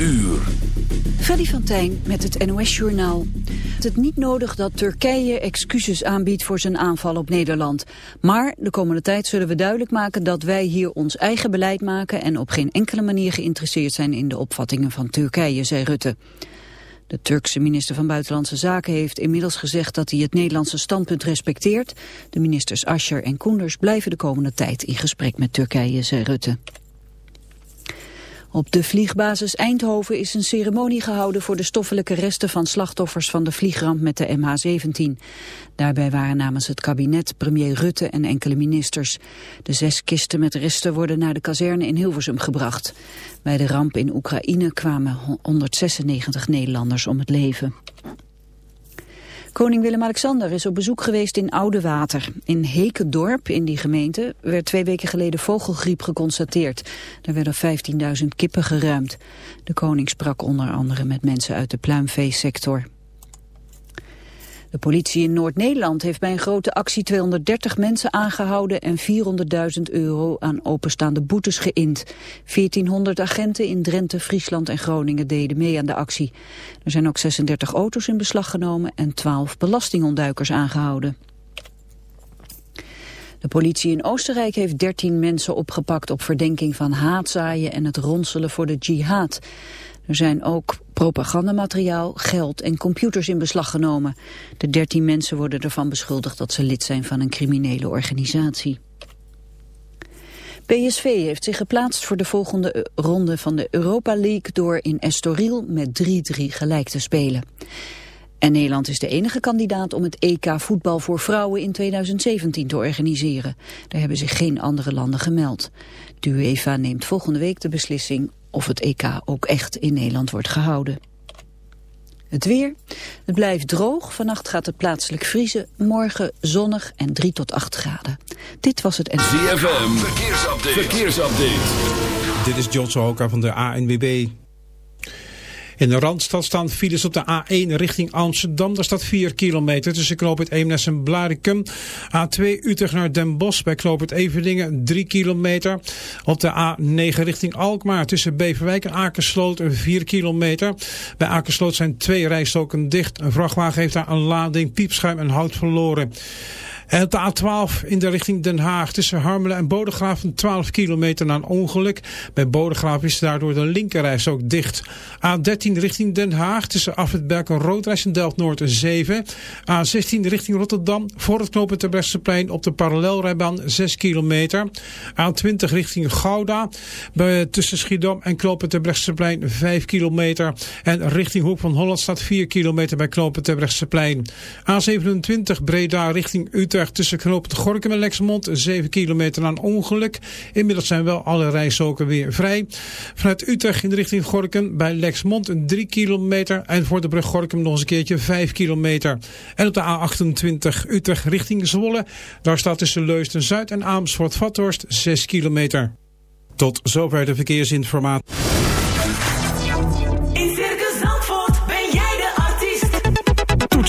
uur. Van Tijn met het NOS-journaal. Het is niet nodig dat Turkije excuses aanbiedt voor zijn aanval op Nederland. Maar de komende tijd zullen we duidelijk maken dat wij hier ons eigen beleid maken... en op geen enkele manier geïnteresseerd zijn in de opvattingen van Turkije, zei Rutte. De Turkse minister van Buitenlandse Zaken heeft inmiddels gezegd dat hij het Nederlandse standpunt respecteert. De ministers Ascher en Koenders blijven de komende tijd in gesprek met Turkije, zei Rutte. Op de vliegbasis Eindhoven is een ceremonie gehouden voor de stoffelijke resten van slachtoffers van de vliegramp met de MH17. Daarbij waren namens het kabinet premier Rutte en enkele ministers. De zes kisten met resten worden naar de kazerne in Hilversum gebracht. Bij de ramp in Oekraïne kwamen 196 Nederlanders om het leven. Koning Willem-Alexander is op bezoek geweest in Oudewater. In Hekendorp, in die gemeente, werd twee weken geleden vogelgriep geconstateerd. Er werden 15.000 kippen geruimd. De koning sprak onder andere met mensen uit de pluimveesector. De politie in Noord-Nederland heeft bij een grote actie 230 mensen aangehouden en 400.000 euro aan openstaande boetes geïnd. 1400 agenten in Drenthe, Friesland en Groningen deden mee aan de actie. Er zijn ook 36 auto's in beslag genomen en 12 belastingontduikers aangehouden. De politie in Oostenrijk heeft 13 mensen opgepakt op verdenking van haatzaaien en het ronselen voor de jihad. Er zijn ook propagandamateriaal, geld en computers in beslag genomen. De dertien mensen worden ervan beschuldigd dat ze lid zijn van een criminele organisatie. PSV heeft zich geplaatst voor de volgende ronde van de Europa League door in Estoril met 3-3 gelijk te spelen. En Nederland is de enige kandidaat om het EK voetbal voor vrouwen in 2017 te organiseren. Daar hebben zich geen andere landen gemeld. De UEFA neemt volgende week de beslissing of het EK ook echt in Nederland wordt gehouden. Het weer. Het blijft droog. Vannacht gaat het plaatselijk vriezen. Morgen zonnig en 3 tot 8 graden. Dit was het... ZFM. Verkeersupdate. Verkeersupdate. Dit is John Sohoka van de ANWB. In de Randstad staan files op de A1 richting Amsterdam. Daar staat 4 kilometer tussen knooppunt Eemnes en Blarikum. A2 Utrecht naar Den Bosch bij knooppunt Everdingen 3 kilometer. Op de A9 richting Alkmaar tussen Beverwijk en Akersloot 4 kilometer. Bij Akersloot zijn twee rijstoken dicht. Een vrachtwagen heeft daar een lading piepschuim en hout verloren. En de A12 in de richting Den Haag tussen Harmelen en Bodegraaf 12 kilometer na een ongeluk. Bij Bodegraaf is daardoor de linkerreis ook dicht. A13 richting Den Haag tussen Afwitberg en Roodreis en Delft-Noord 7. A16 richting Rotterdam voor het knooppunt Terbrechtseplein op de parallelrijbaan 6 kilometer. A20 richting Gouda bij, tussen Schiedam en knooppunt Terbrechtseplein 5 kilometer. En richting Hoek van Holland staat 4 kilometer bij knooppunt Terbrechtseplein. A27 Breda richting Utrecht tussen knooppunt Gorkum en Lexmond. 7 kilometer een ongeluk. Inmiddels zijn wel alle rijstroken weer vrij. Vanuit Utrecht in de richting Gorkum bij Lexmond 3 kilometer. En voor de brug Gorkum nog eens een keertje 5 kilometer. En op de A28 Utrecht richting Zwolle. Daar staat tussen Leusden Zuid en Amersfoort-Vathorst 6 kilometer. Tot zover de verkeersinformatie.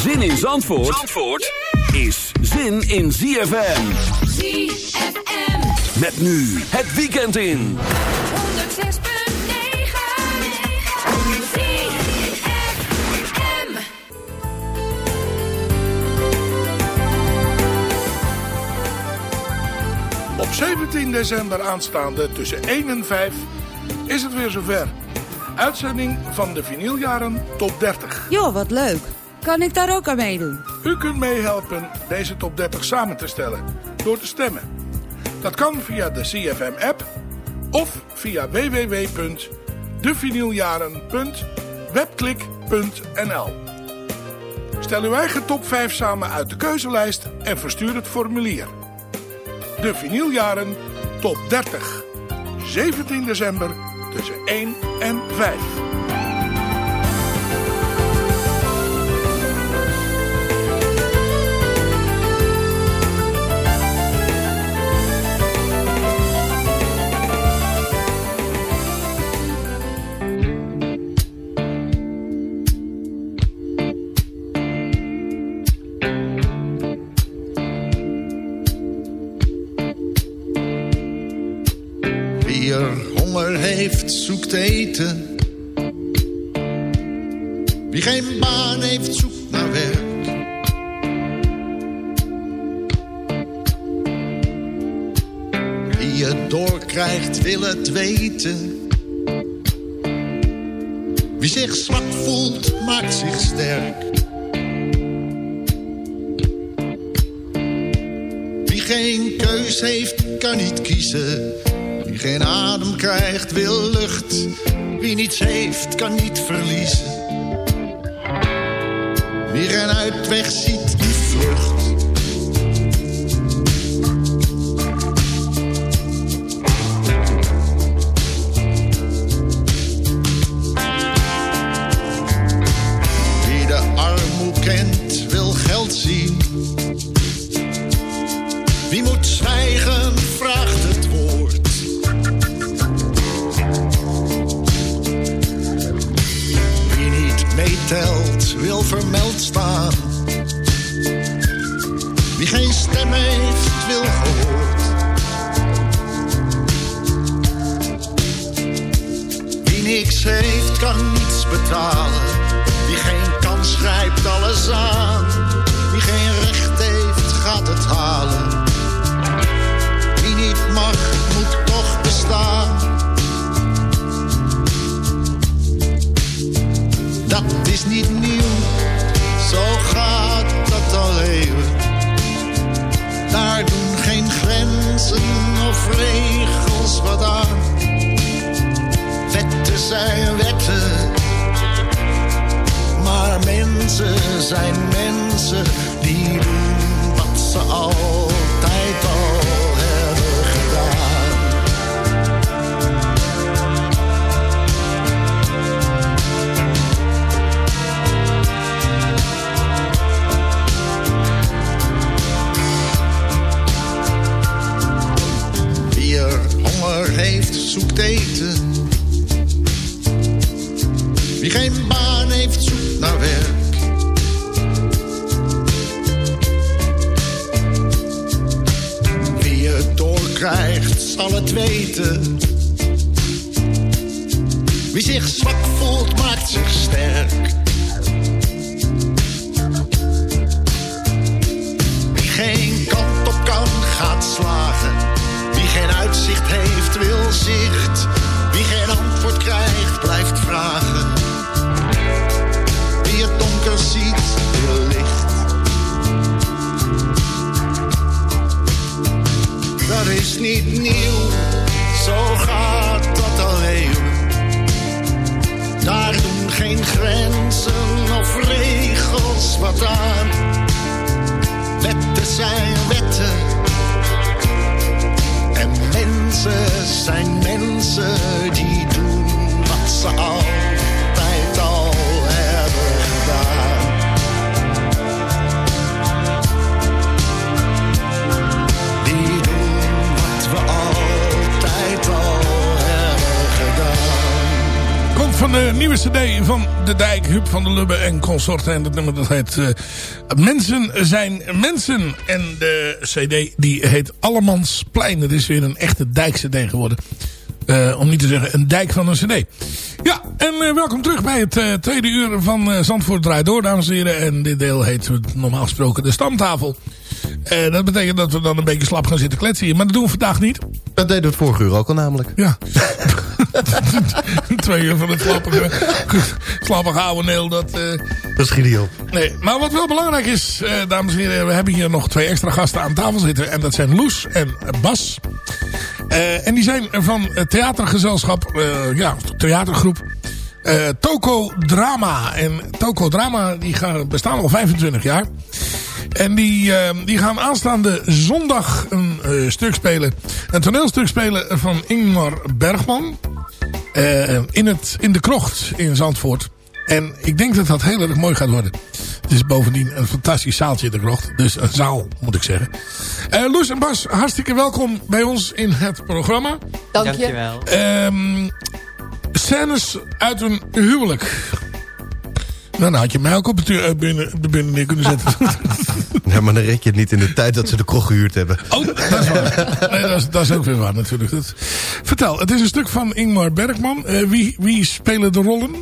Zin in Zandvoort, Zandvoort is zin in ZFM. ZFM Met nu het weekend in. 106.9 ZFM Op 17 december aanstaande tussen 1 en 5 is het weer zover. Uitzending van de vinyljaren top 30. Joh, wat leuk. Kan ik daar ook aan meedoen? U kunt meehelpen deze top 30 samen te stellen door te stemmen. Dat kan via de CFM-app of via www.devinyljaren.webklik.nl Stel uw eigen top 5 samen uit de keuzelijst en verstuur het formulier. De vinyljaren top 30. 17 december tussen 1 en 5. Eten. Wie geen baan heeft, zoekt naar werk. Wie het doorkrijgt, wil het weten. Wie zich zwak voelt, maakt zich sterk. Wie geen keus heeft, kan niet kiezen. Geen adem krijgt, wil lucht. Wie niets heeft, kan niet verliezen. Wie geen uitweg ziet, die vlucht. Vermeld staan. Wie geen stem heeft, wil gehoord. Wie niks heeft, kan niets betalen. Wie geen kans grijpt alles aan. Wie geen recht heeft, gaat het halen. Wie niet mag, moet toch bestaan. Dat is niet nieuw, of regels wat aan. Wetten zijn wetten, maar mensen zijn mensen die doen wat ze altijd al zoekt eten. Wie geen baan heeft, zoekt naar werk. Wie het doorkrijgt, zal het weten. Wie zich zwak voelt, maakt zich sterk. Wie geen kant op kan, gaat slagen. Wie geen uitzicht heeft, wie geen antwoord krijgt, blijft vragen. Wie het donker ziet, wil licht. Dat is niet nieuw, zo gaat dat al eeuwen. Daar doen geen grenzen of regels wat aan. Wetten zijn wetten en mensen zijn mensen die doen wat ze altijd al hebben gedaan. Die doen wat we altijd al hebben gedaan. Komt van de nieuwe cd van De Dijk, Huub van de Lubbe en consorten. En dat nummer dat heet eh, Mensen zijn mensen. En de cd die heet Allemansplein. Dat is weer een echte dijk cd geworden. Eh, om niet te zeggen een dijk van een cd. Ja, en eh, welkom terug bij het eh, tweede uur van Zandvoort Draait Door, dames en heren. En dit deel heet normaal gesproken de stamtafel. Dat betekent dat we dan een beetje slap gaan zitten kletsen hier. Maar dat doen we vandaag niet. Dat deden we het vorige uur ook al namelijk. Ja. Twee uur van het slappige, slappige oude neel. Dat, eh, Dat schiet niet op. nee. Maar wat wel belangrijk is, eh, dames en heren. We hebben hier nog twee extra gasten aan tafel zitten. En dat zijn Loes en Bas. Eh, en die zijn van het theatergezelschap, ja, theatergroep. Toko Drama. En Toko Drama die gaan, bestaan al 25 jaar. En die, die gaan aanstaande zondag een stuk spelen. Een toneelstuk spelen van Ingmar Bergman. Eh, in, het, in de krocht in Zandvoort. En ik denk dat dat heel erg mooi gaat worden. Het is bovendien een fantastisch zaaltje in de krocht. Dus een zaal, moet ik zeggen. Eh Loes en Bas, hartstikke welkom bij ons in het programma. Dank je. Dankjewel. Ehm scènes uit een huwelijk. Nou, dan had je mij ook op het, eh, binnen, de binnen neer kunnen zetten. Ja, maar dan red je het niet in de tijd dat ze de kroeg gehuurd hebben. Oh, dat is waar. Nee, dat is, dat is ook weer waar natuurlijk. Dat... Vertel, het is een stuk van Ingmar Bergman. Eh, wie, wie spelen de rollen?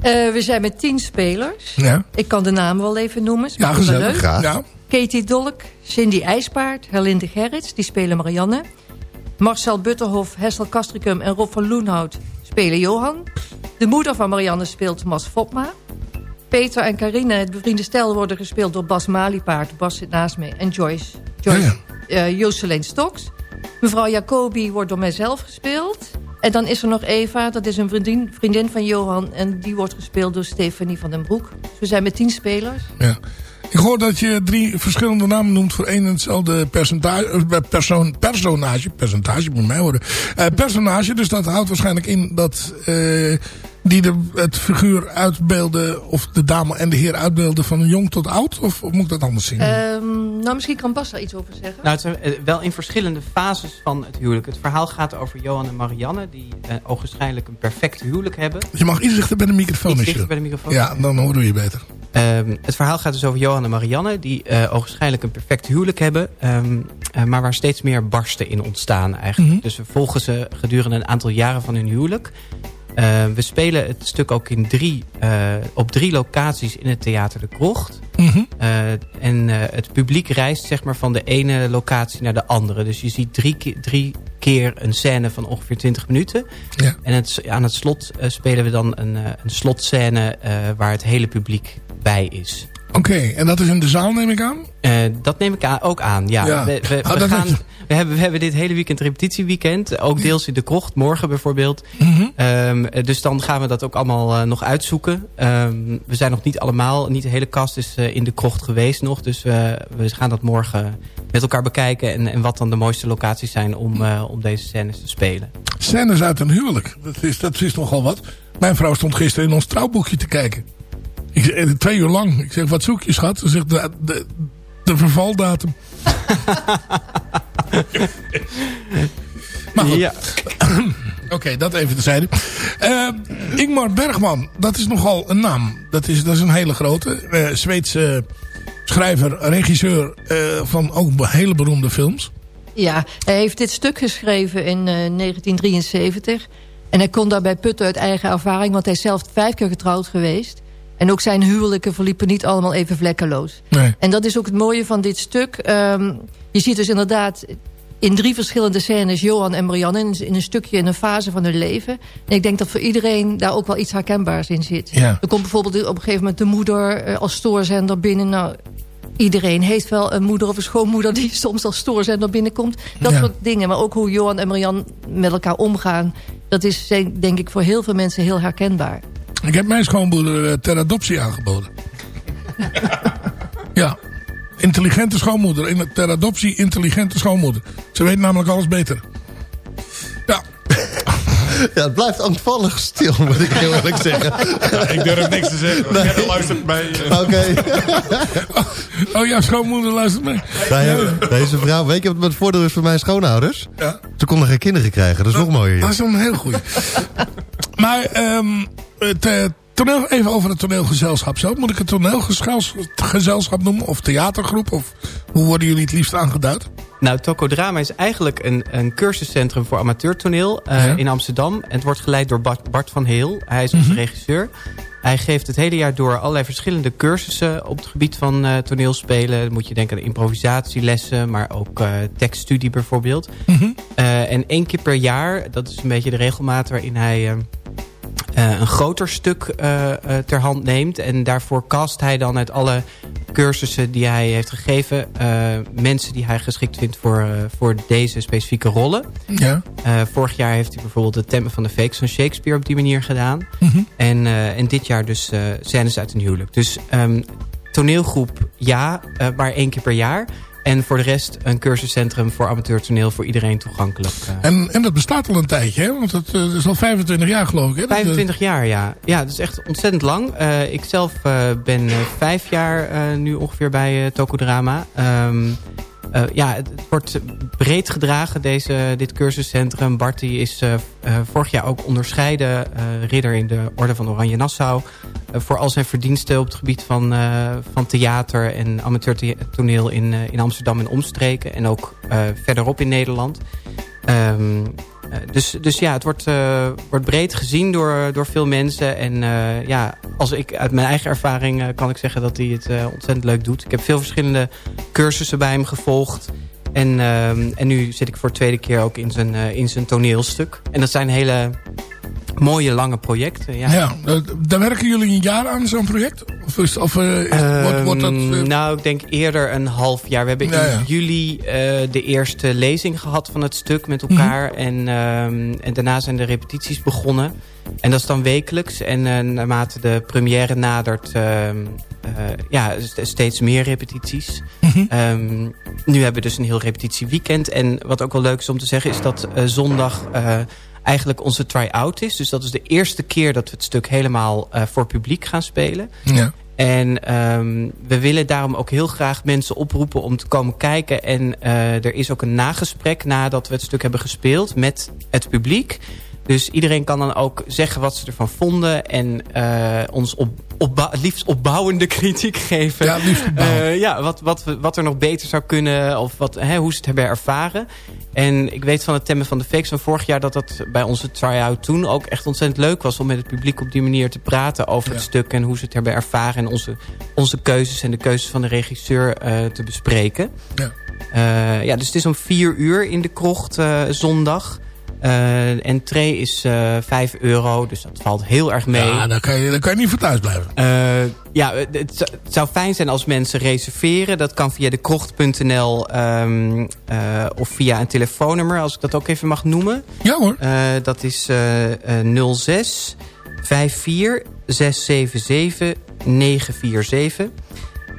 Eh, we zijn met tien spelers. Ja, Ik kan de namen wel even noemen. ja gezellig. leuk. Graag. Ja. Katie Dolk, Cindy IJspaard, Herlinde Gerrits, die spelen Marianne. Marcel Butterhof, Hessel Castricum en Rob van Loenhout spelen Johan. De moeder van Marianne speelt Mas Fopma. Peter en Carine, het bevriende stel, worden gespeeld door Bas Maliepaard. Bas zit naast me. En Joyce. Joyce eh, Jocelyn Stoks. Mevrouw Jacobi wordt door mijzelf gespeeld. En dan is er nog Eva, dat is een vriendin, vriendin van Johan. En die wordt gespeeld door Stefanie van den Broek. Dus we zijn met tien spelers. ja. Ik hoor dat je drie verschillende namen noemt voor één en hetzelfde percentage, eh, persoon, personage. Percentage moet mij worden. Eh, personage, dus dat houdt waarschijnlijk in dat die de, het figuur uitbeelden, of de dame en de heer uitbeelden van jong tot oud? Of, of moet ik dat anders zien? Ehm, nou, misschien kan Bas daar iets over zeggen. Nou, het zijn eh, wel in verschillende fases van het huwelijk. Het verhaal gaat over Johan en Marianne... die uh, ogenschijnlijk een perfect huwelijk hebben. je mag iets dichter bij de microfoon. Iets dichter bij de microfoon. Ja, dan horen we je beter. Um, het verhaal gaat dus over Johan en Marianne... die uh, ogenschijnlijk een perfect huwelijk hebben... Um, uh, maar waar steeds meer barsten in ontstaan eigenlijk. Mhm. Mm -hmm. Dus we volgen ze gedurende een aantal jaren van hun huwelijk... Uh, we spelen het stuk ook in drie, uh, op drie locaties in het Theater de Krocht. Mhm. Mm -hmm. uh, en het publiek reist zeg maar, van de ene locatie naar de andere. Dus je ziet drie, keer, drie keer een scène van ongeveer 20 minuten. Ja. En het, aan het slot spelen we dan een, een slotscène waar het hele publiek bij is. Oké, okay, en dat is in de zaal neem ik aan? Dat neem ik aan, ook aan, ja. ja. We, we, we, gaan, we, hebben, we hebben dit hele weekend repetitieweekend. Ook deels in de krocht, morgen bijvoorbeeld. Mhm. Mm -hmm. um, dus dan gaan we dat ook allemaal uh, nog uitzoeken. Um, we zijn nog niet allemaal, niet de hele kast is uh, in de krocht geweest nog. Dus we gaan dat morgen met elkaar bekijken. En, en wat dan de mooiste locaties zijn om, uh, om deze scènes te spelen. Scènes uit een huwelijk, dat is, dat is nogal wat. Mijn vrouw stond gisteren in ons trouwboekje te kijken. Ik twee uur lang. Ik zeg, wat zoek je schat? Ze zegt, de, de, de vervaldatum. maar goed. Ja. Oké, okay, dat even tezijde. Uh, Ingmar Bergman, dat is nogal een naam. Dat is, dat is een hele grote. Uh, Zweedse schrijver, regisseur uh, van ook hele beroemde films. Ja, hij heeft dit stuk geschreven in 1973. En hij kon daarbij putten uit eigen ervaring. Want hij is zelf vijf keer getrouwd geweest. En ook zijn huwelijken verliepen niet allemaal even vlekkeloos. Nee. En dat is ook het mooie van dit stuk. Um, je ziet dus inderdaad in drie verschillende scènes Johan en Marianne... In, in, een stukje, in een fase van hun leven. En ik denk dat voor iedereen daar ook wel iets herkenbaars in zit. Ja. Er komt bijvoorbeeld op een gegeven moment de moeder uh, als stoorzender binnen... Nou, Iedereen heeft wel een moeder of een schoonmoeder die soms als stoorzender binnenkomt. Dat ja. soort dingen. Maar ook hoe Johan en Marianne met elkaar omgaan. Dat is denk ik voor heel veel mensen heel herkenbaar. Ik heb mijn schoonmoeder uh, ter adoptie aangeboden. ja. Intelligente schoonmoeder. In, ter adoptie intelligente schoonmoeder. Ze weet namelijk alles beter. Ja. Ja, het blijft angstvallig stil, moet ik heel eerlijk zeggen. Ja, ik durf niks te zeggen. Nee. Jij luistert mee. Oké. Okay. oh ja, schoonmoeder luistert mee. Ja. Deze vrouw, weet je wat het voordeel is voor mijn schoonouders? Ja. Ze konden geen kinderen krijgen, dat is dat, nog mooier. Dat is een heel goed. Maar ehm, het, eh, toneel, even over het toneelgezelschap zelf. Moet ik het toneelgezelschap noemen? Of theatergroep? Of hoe worden jullie het liefst aangeduid? Nou, Tokodrama is eigenlijk een, een cursuscentrum voor amateurtoneel Ja. in Amsterdam. En het wordt geleid door Bart, Bart van Heel. Hij is onze regisseur. Hij geeft het hele jaar door allerlei verschillende cursussen op het gebied van eh, toneelspelen. Dan moet je denken aan improvisatielessen, maar ook eh, tekststudie bijvoorbeeld. Eh, en één keer per jaar, dat is een beetje de regelmaat waarin hij... eh, een groter stuk eh, eh, ter hand neemt. En daarvoor cast hij dan uit alle cursussen die hij heeft gegeven... mensen die hij geschikt vindt voor, voor deze specifieke rollen. Ja. Vorig jaar heeft hij bijvoorbeeld de Temmen van de Fakes van Shakespeare op die manier gedaan. Mhm. En, en dit jaar dus scènes uit een huwelijk. Dus ehm, toneelgroep ja, maar één keer per jaar. En voor de rest een cursuscentrum voor amateurtoneel voor iedereen toegankelijk. eh. En, en dat bestaat al een tijdje, hè? Want het eh, is al 25 jaar geloof ik. Hè? Dat, eh, 25 jaar, ja. Ja, dat is echt ontzettend lang. Eh, ik zelf ben vijf jaar nu ongeveer bij Tokodrama. Ehm, eh, ja, het, wordt breed gedragen, deze, dit cursuscentrum. Bart is eh, eh, vorig jaar ook onderscheiden ridder in de Orde van Oranje Nassau. voor al zijn verdiensten op het gebied van, van theater en amateurtoneel in, in Amsterdam en omstreken. En ook verderop in Nederland. Ehm, eh, dus, dus ja, het wordt, eh, wordt breed gezien door, door veel mensen. En eh, ja, als ik uit mijn eigen ervaring kan ik zeggen dat hij het ontzettend leuk doet. Ik heb veel verschillende cursussen bij hem gevolgd. En, ehm, en nu zit ik voor de tweede keer ook in zijn, eh, in zijn toneelstuk. En dat zijn hele mooie lange projecten. Ja. Ja, eh, daar werken jullie een jaar aan zo'n project? Of, is, of eh, is- wordt, wordt dat... Ehm, nou, ik denk eerder een half jaar. We hebben Ja, ja. in juli de eerste lezing gehad van het stuk met elkaar. Mhm. en, ehm, en daarna zijn de repetities begonnen. En dat is dan wekelijks. En naarmate de première nadert, ehm, ja, st- steeds meer repetities. Mhm. Ehm, nu hebben we dus een heel repetitieweekend. En wat ook wel leuk is om te zeggen is dat eh, zondag... eh, eigenlijk onze try-out is. Dus dat is de eerste keer dat we het stuk helemaal eh, voor publiek gaan spelen. Ja. En ehm, we willen daarom ook heel graag mensen oproepen om te komen kijken. En eh, er is ook een nagesprek nadat we het stuk hebben gespeeld met het publiek. Dus iedereen kan dan ook zeggen wat ze ervan vonden. En eh, ons op, het liefst opbouwende kritiek geven. Ja, liefst. Eh, ja, wat, wat, we- wat er nog beter zou kunnen. Of wat, hè, hoe ze het hebben ervaren. En ik weet van het temmen van de fakes van vorig jaar... dat dat bij onze try-out toen ook echt ontzettend leuk was... om met het publiek op die manier te praten over het stuk... en hoe ze het hebben ervaren... en onze, onze keuzes en de keuzes van de regisseur eh, te bespreken. Ja. Ja, dus het is om vier uur in de krocht zondag... Eh entree is eh 5 euro, dus dat valt heel erg mee. Ja, dan kan, je, dan kan je niet voor thuis blijven. Eh, ja, het, het zou- fijn zijn als mensen reserveren. Dat kan via de krocht.nl ehm, eh, of via een telefoonnummer, als ik dat ook even mag noemen. Ja hoor. Dat is eh, eh, 06 54 677 947.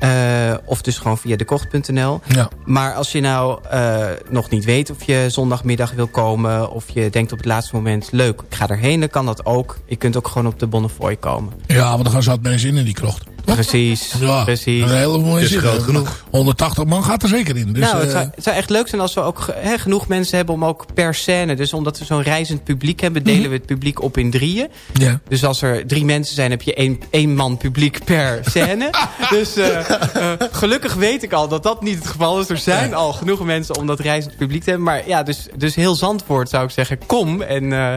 Eh, of dus gewoon via de krocht.nl. Ja. Maar als je nou eh, nog niet weet of je zondagmiddag wil komen... of je denkt op het laatste moment, leuk, ik ga erheen, dan kan dat ook. Je kunt ook gewoon op de Bonnefoy komen. Ja, want dan gaan zat mensen in in die krocht. Precies, Ja, precies. Een hele mooie Is zin. groot genoeg. 180 man gaat er zeker in. Dus, nou, het eh, zou, het zou echt leuk zijn als we ook genoeg mensen hebben om ook per scène... dus omdat we zo'n reizend publiek hebben, delen we het publiek op in drieën. ja. Dus als er drie mensen zijn, heb je één, één man publiek per scène. dus eh, eh, gelukkig weet ik al dat dat niet het geval is. Er zijn al genoeg mensen om dat reizend publiek te hebben. Maar ja, dus, dus heel Zandvoort zou ik zeggen, kom en, eh,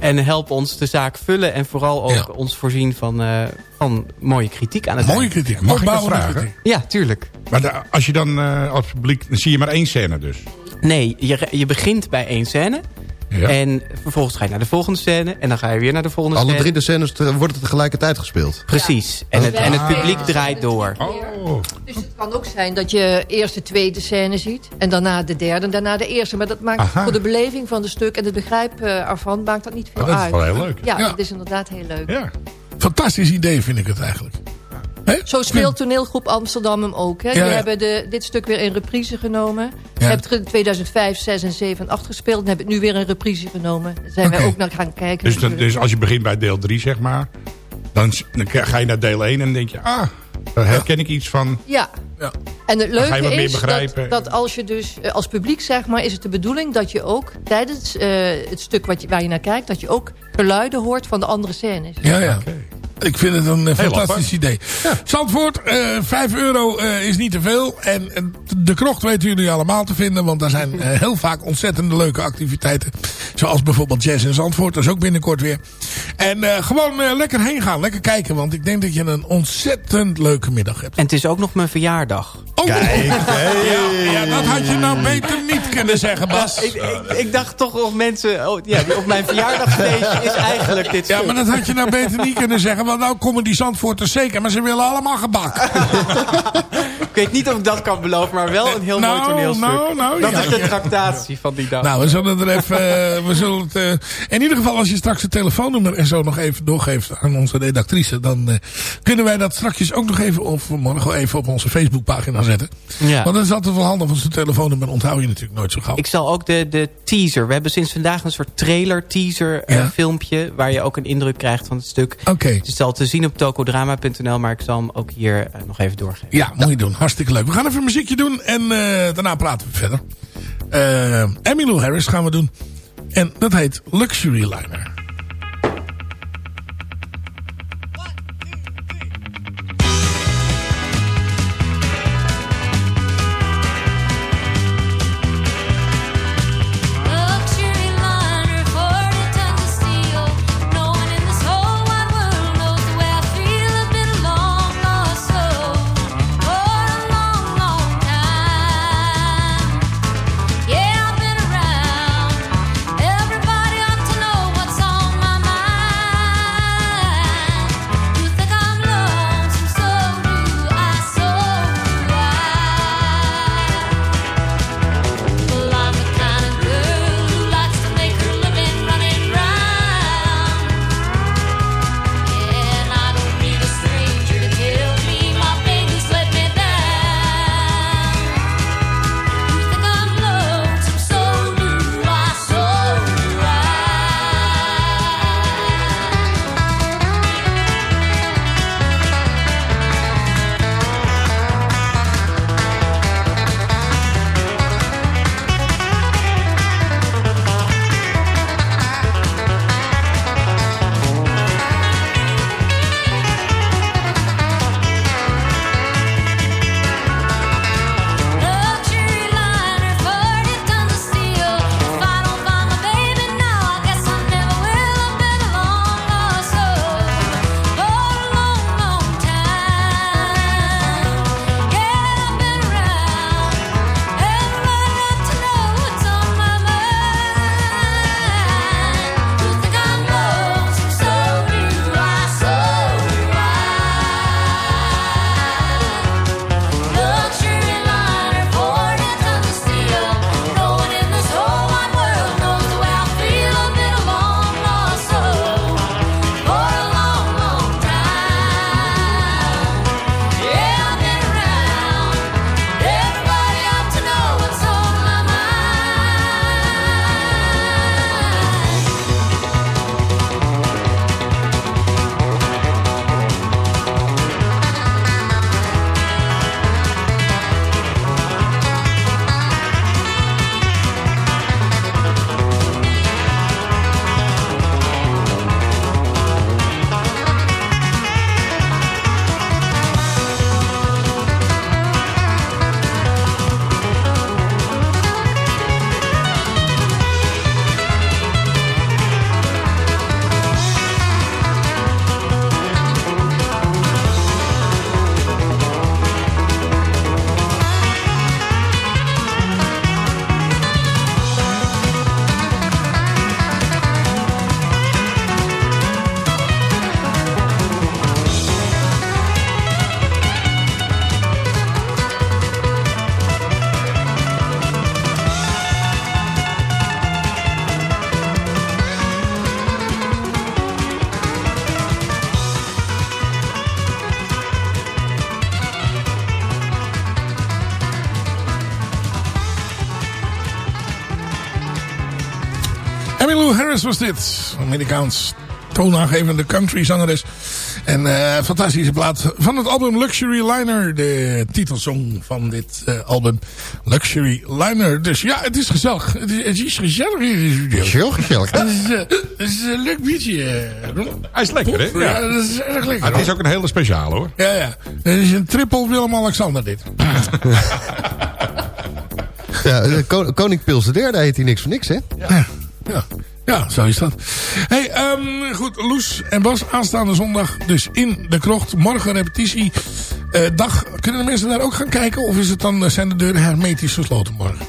en help ons de zaak vullen. En vooral ook Ja. ons voorzien van, eh, van mooie kritiek aan het Mooie kritiek. Mag ik vragen? Ja, tuurlijk. Maar de- als je dan eh, als publiek... Dan zie je maar één scène dus. Nee, je, je begint bij één scène. Ja. En vervolgens ga je naar de volgende scène. En dan ga je weer naar de volgende Alle scène. drie de scènes te- worden tegelijkertijd gespeeld. Precies. En, het, en het publiek draait door. Oh. Dus het kan ook zijn dat je eerst de tweede scène ziet... en daarna de derde en daarna de eerste. Maar dat maakt Aha. voor de beleving van het stuk... en het begrijp eh, ervan maakt dat niet veel Oh, dat is uit. wel heel leuk. Ja, Ja. dat is inderdaad heel leuk. Ja. Fantastisch idee vind ik het eigenlijk. Hè? Zo speelt toneelgroep Amsterdam hem ook. Hè. Ja, Die ja. hebben de, dit stuk weer in reprise genomen. Ja. Je hebt het in 2005, 6 en 7 en 8 gespeeld... en hebben het nu weer in reprise genomen. Daar zijn wij ook naar gaan kijken. Dus, dus als je begint bij deel 3, zeg maar... Dan, dan ga je naar deel 1 en dan denk je... Ah, daar herken ik iets van... Ja, Ja. En het Dan ga je leuke wat meer is begrijpen. dat, dat als je dus eh, als publiek zeg maar, is het de bedoeling dat je ook tijdens eh, het stuk wat je, waar je naar kijkt, dat je ook geluiden hoort van de andere scènes. Ja, ja. Ik vind het een eh, Heel fantastisch idee. Zandvoort, eh 5 euro eh, is niet te veel. En eh, de krocht weten jullie allemaal te vinden. Want daar zijn eh, heel vaak ontzettende leuke activiteiten. Zoals bijvoorbeeld jazz in Zandvoort. Dat is ook binnenkort weer. En eh, gewoon eh, lekker heen gaan. Lekker kijken. Want ik denk dat je een ontzettend leuke middag hebt. En het is ook nog mijn verjaardag. Oh, ja, ja, dat had je nou beter niet kunnen zeggen, Bas. ik, ik, ik dacht toch of mensen... Oh, ja, die op mijn verjaardagfeestje is eigenlijk dit Ja, maar dat had je nou beter niet kunnen zeggen. Want nou komen die Zandvoorters zeker. Maar ze willen allemaal gebak. Ik weet niet of ik dat kan beloven, maar wel een heel Nou, mooi toneelstuk. nou, nou, dat ja. is de tractatie van die dag. Nou, we zullen er even... eh, we zullen het, eh, in ieder geval, als je straks het telefoonnummer en zo nog even doorgeeft aan onze redactrice... dan eh, kunnen wij dat straks ook nog even, of morgen even op onze Facebookpagina zetten. Ja. Want dat is altijd wel handig, want zo'n telefoonnummer onthoud je natuurlijk nooit zo gauw. Ik zal ook de, de teaser... We hebben sinds vandaag een soort trailer-teaser eh, Ja. filmpje... waar je ook een indruk krijgt van het stuk. Oké. Het is al te zien op tokodrama.nl... maar ik zal hem ook hier eh, nog even doorgeven. Ja, moet je doen. Hartstikke leuk. We gaan even een muziekje doen en eh, daarna praten we verder. Eh Emmylou Harris gaan we doen. En dat heet Luxury Liner. Harris was dit. Amerikaans toonaangevende country zangeres. En eh fantastische plaat van het album Luxury Liner. De titelsong van dit eh, album Luxury Liner. Dus ja, het is gezellig. Het is, het is gezellig in de studio. Heel gezellig. Het is, eh, het is een leuk biertje. eh. Hij is lekker, hè? Ja, dat is erg lekker. Maar het is ook een hele speciale, hoor. Ja, ja. Het is een triple Willem-Alexander dit. Ja, eh, Ko- Koning Pils de derde heet hij niks voor niks, hè? Ja, ja, ja zo is dat. Hey, ehm, goed, Loes en Bas, aanstaande zondag dus in de krocht. Morgen repetitie. eh, dag, kunnen de mensen daar ook gaan kijken? Of is het dan, eh, zijn de deuren hermetisch gesloten morgen?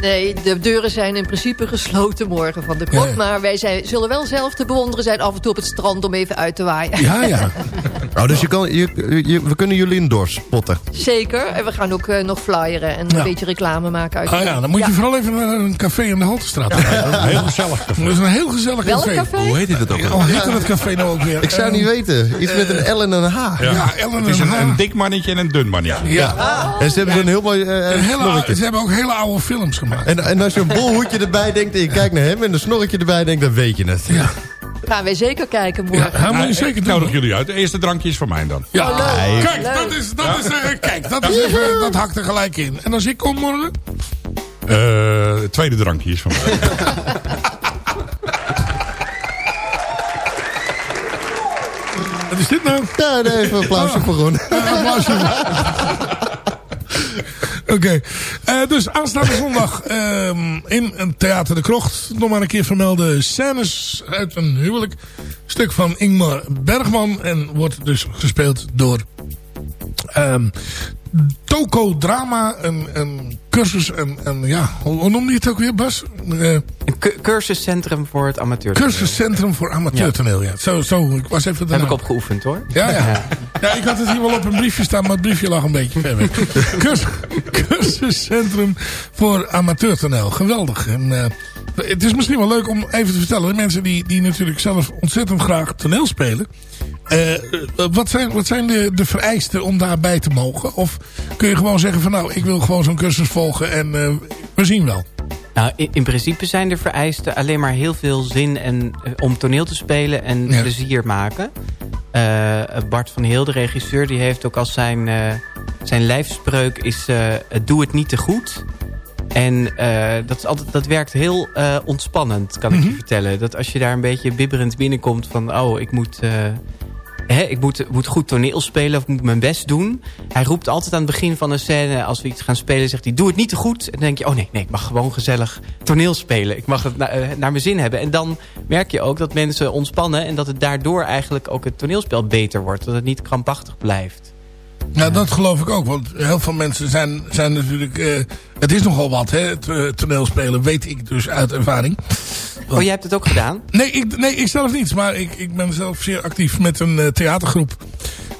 Nee, de deuren zijn in principe gesloten morgen van de. Ja, ja. Maar wij zijn, zullen wel zelf te bewonderen zijn af en toe op het strand om even uit te waaien. Ja, ja. Oh, dus je kan, je, je- we kunnen jullie doorspotten. Zeker. En we gaan ook eh, nog flyeren en Ja. een beetje reclame maken. Uit Ah ja, dan moet je vooral even naar een café in de Haltestraat. Heel gezellig. Dat is een heel gezellig Welk café. café? Hoe heet dit ook? Ja, Hoe heette dat café nou ook weer? Ik zou niet weten. Iets met een L en een H. Ja, het is en een, H. een dik mannetje en een dun mannetje. Ja. En ze hebben zo'n heel mooi eh, Een hele, ze hebben ook hele oude films gemaakt. En, en als je een bolhoedje erbij denkt en je kijkt naar hem... en een snorretje erbij denkt, dan weet je het. Ja, Gaan wij zeker kijken ja morgen. helemaal Nou, niet zeker ik nodig jullie uit. De eerste drankje is voor mij dan. Ja, leuk. kijk, Leuk. dat is, dat is, eh, kijk, dat is even, dat hakt er gelijk in. En als ik kom morgen? Eh, het tweede drankje is voor mij. Wat is dit nou? Ja, nee, even een applausje voor Ron. Een applausje. Oké, Eh, dus aanstaande zondag ehm, in een theater De Krocht. Nog maar een keer vermelden scènes uit een huwelijk. Stuk van Ingmar Bergman. En wordt dus gespeeld door ehm Toko Drama. Een, cursus. En, ja, hoe, noemde je het ook weer Bas? Cu- cursuscentrum voor het amateur. cursuscentrum voor amateurtoneel. Ja. Zo, zo, ik was even heb ik op geoefend hoor. Ja, ja. ja, ik had het hier wel op een briefje staan, maar het briefje lag een beetje ver weg. Curs- Cursuscentrum voor amateurtoneel. Geweldig. En, eh, het is misschien wel leuk om even te vertellen. De mensen die, die natuurlijk zelf ontzettend graag toneel spelen. eh, wat zijn, wat zijn de, de vereisten om daarbij te mogen? Of kun je gewoon zeggen van nou, ik wil gewoon zo'n cursus volgen en eh, we zien wel. Nou, in, in principe zijn de vereisten alleen maar heel veel zin en, eh, om toneel te spelen en Ja. plezier maken. Eh, Bart van Heel, de regisseur, die heeft ook als zijn, eh, zijn lijfspreuk is doe het niet te goed. En dat, is altijd, dat werkt heel ontspannend, kan ik je vertellen. Dat als je daar een beetje bibberend binnenkomt van... oh, ik moet, hè, ik moet, moet goed toneel spelen of ik moet mijn best doen. Hij roept altijd aan het begin van een scène... als we iets gaan spelen, zegt hij, doe het niet te goed. En dan denk je, oh nee, nee ik mag gewoon gezellig toneel spelen. Ik mag het eh, naar mijn zin hebben. En dan merk je ook dat mensen ontspannen... en dat het daardoor eigenlijk ook het toneelspel beter wordt. Dat het niet krampachtig blijft. Ja, dat geloof ik ook. Want heel veel mensen zijn, zijn natuurlijk... eh, het is nogal wat, hè, eh, toneelspelen. Weet ik dus uit ervaring. Oh, jij hebt het ook gedaan? Nee, ik, nee, ik zelf niet. Maar ik, ik ben zelf zeer actief met een eh, theatergroep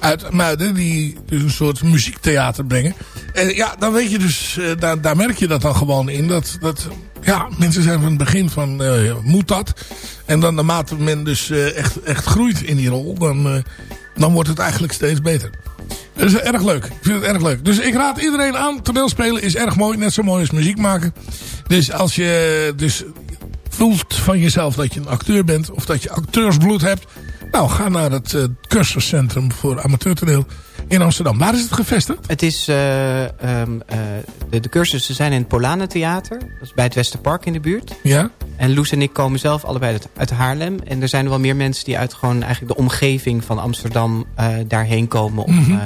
uit Muiden. Die dus een soort muziektheater brengen. En ja, dan weet je dus... daar, daar merk je dat dan gewoon in. Dat, dat ja, mensen zijn van het begin van... moet dat? En dan naarmate men dus echt, echt groeit in die rol... Dan, dan wordt het eigenlijk steeds beter. Dat is erg leuk. Ik vind het erg leuk. Dus ik raad iedereen aan. Toneelspelen is erg mooi. Net zo mooi als muziek maken. Dus als je dus voelt van jezelf dat je een acteur bent. Of dat je acteursbloed hebt. Nou, ga naar het eh, cursuscentrum voor amateurtoneel in Amsterdam. Waar is het gevestigd? Het is, eh, ehm, eh, de, de cursussen zijn in het Polanentheater. Dat is bij het Westerpark in de buurt. Ja. En Loes en ik komen zelf allebei uit, uit Haarlem. En er zijn wel meer mensen die uit gewoon eigenlijk de omgeving van Amsterdam eh, daarheen komen. Om, Mhm.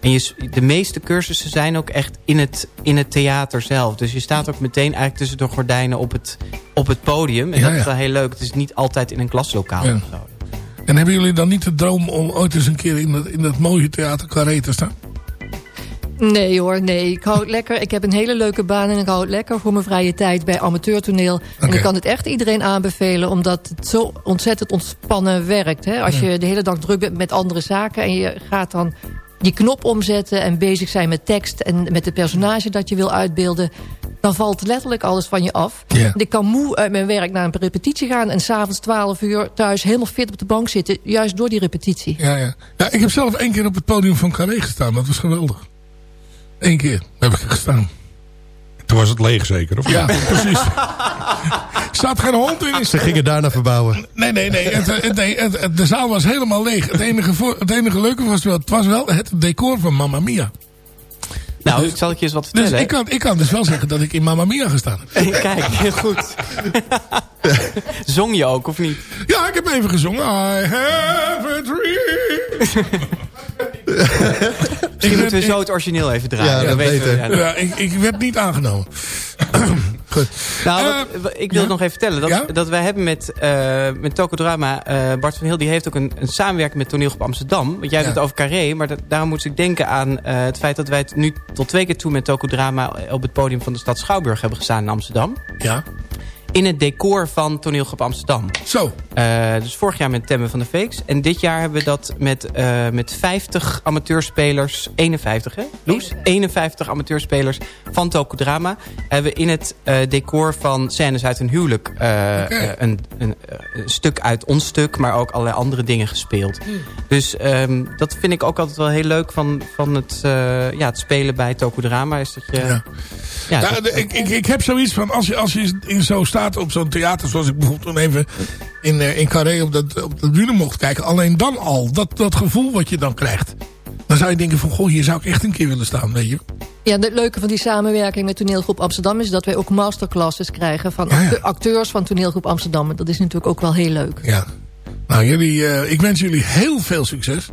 en je, de meeste cursussen zijn ook echt in het, in het theater zelf. Dus je staat ook meteen eigenlijk tussen de gordijnen op het, op het podium. En Ja, dat is wel heel leuk. Het is niet altijd in een klaslokaal. Ja. of zo. En hebben jullie dan niet de droom om ooit eens een keer in dat, in dat mooie theater Carré te staan? Nee hoor, nee. Ik hou het lekker. Ik heb een hele leuke baan en ik hou het lekker voor mijn vrije tijd bij amateurtoneel. En Oké. ik kan het echt iedereen aanbevelen, omdat het zo ontzettend ontspannen werkt. Hè? Als je de hele dag druk bent met andere zaken en je gaat dan die knop omzetten en bezig zijn met tekst en met de personage dat je wil uitbeelden, dan valt letterlijk alles van je af. Ja. Ik kan moe uit mijn werk naar een repetitie gaan en s'avonds 12 uur thuis helemaal fit op de bank zitten, juist door die repetitie. Ja, ja. ja, ik heb zelf één keer op het podium van Carré gestaan. Dat was geweldig. Eén keer heb ik er gestaan. Toen was het leeg zeker, of Ja, precies. Staat geen hond in. Ze gingen daarna verbouwen. Nee, nee, nee. Het, het, nee, het- het- de zaal was helemaal leeg. Het enige, voor, het enige leuke was wel, het was wel het decor van Mamma Mia. Nou, zal ik je eens wat Dus vertellen? ik kan, ik kan dus wel zeggen dat ik in Mamma Mia gestaan heb. Kijk, heel goed. Zong je ook, of niet? Ja, ik heb even gezongen. I have a dream. Misschien moeten we zo het origineel even draaien. Ja, Dan dat weten we-. Ja, ik, ik werd niet aangenomen. Goed. Nou, Eh, wat- ik wil ja? nog even vertellen. Dat, Ja? dat wij hebben met, eh met Tokodrama... eh Bart van Heel die heeft ook een, een samenwerking met Toneelgroep Amsterdam. Want jij hebt het over Carré. Maar dat, daarom moest ik denken aan het feit dat wij het nu tot twee keer toe... met Tokodrama op het podium van de stad Schouwburg hebben gestaan in Amsterdam. Ja. In het decor van Toneelgroep Amsterdam. Zo. Eh, dus vorig jaar met Temmen van de Fakes. En dit jaar hebben we dat met, eh, met 50 amateurspelers. 51, hè? Loes? 51 amateurspelers van Tokodrama. Hebben we in het eh, decor van Scènes uit een huwelijk... een, een, een stuk uit ons stuk, maar ook allerlei andere dingen gespeeld. Dus ehm, dat vind ik ook altijd wel heel leuk van, van het, eh, ja, het spelen bij Tokodrama. Is dat je... Ja. Ja, Ja, dat- de- ik, ik, ik heb zoiets van, als je, als je in zo staat op zo'n theater... zoals ik bijvoorbeeld toen even in, eh, in Carré op dat, op dat bühne mocht kijken... alleen dan al, dat, dat gevoel wat je dan krijgt... dan zou je denken van, goh, hier zou ik echt een keer willen staan, weet je. Ja, het leuke van die samenwerking met Toneelgroep Amsterdam... is dat wij ook masterclasses krijgen van Ja, ja. acte- acteurs van Toneelgroep Amsterdam. Dat is natuurlijk ook wel heel leuk. Ja. Nou, jullie, eh, ik wens jullie heel veel succes.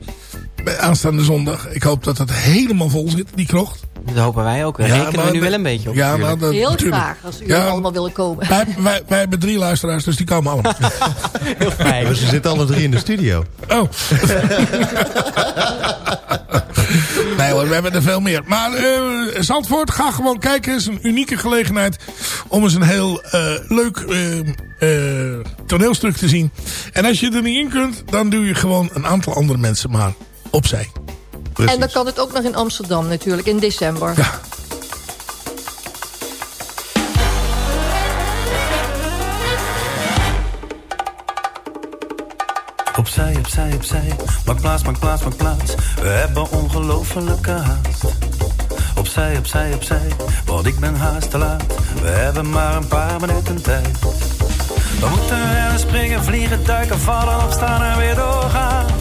Bij aanstaande zondag. Ik hoop dat het helemaal vol zit, die krocht. Dat hopen wij ook. Daar Ja, rekenen maar we nu wel een beetje op. Ja, maar dat, Heel natuurlijk. graag, als u Ja. allemaal willen komen. Wij, wij, wij hebben drie luisteraars, dus die komen allemaal. Heel fijn. Maar ze zitten alle drie in de studio. Oh. nee hoor, we hebben er veel meer. Maar eh Zandvoort, ga gewoon kijken. Het is een unieke gelegenheid om eens een heel eh, leuk eh, toneelstuk te zien. En als je er niet in kunt, dan duw je gewoon een aantal andere mensen maar opzij. En dan kan het ook nog in Amsterdam natuurlijk, in december. Ja. Opzij, opzij, opzij. Maak plaats, maak plaats, maak plaats. We hebben ongelofelijke haast. Opzij, opzij, opzij. Want ik ben haast te laat. We hebben maar een paar minuten tijd. We moeten rennen, springen, vliegen, duiken, vallen, opstaan en weer doorgaan.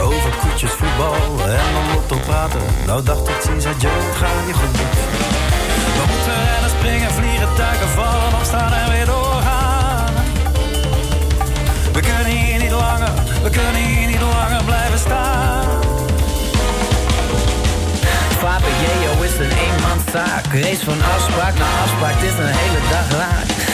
Over koetjes, voetbal en dan lotto praten. Nou dag tot ziens, adieu, het gaat je goed. We moeten rennen, springen, vliegen, duiken, vallen, opstaan en weer doorgaan. We kunnen hier niet langer, we kunnen hier niet langer blijven staan. Jeo is een eenmanszaak. Race van afspraak naar afspraak, het is een hele dag raak.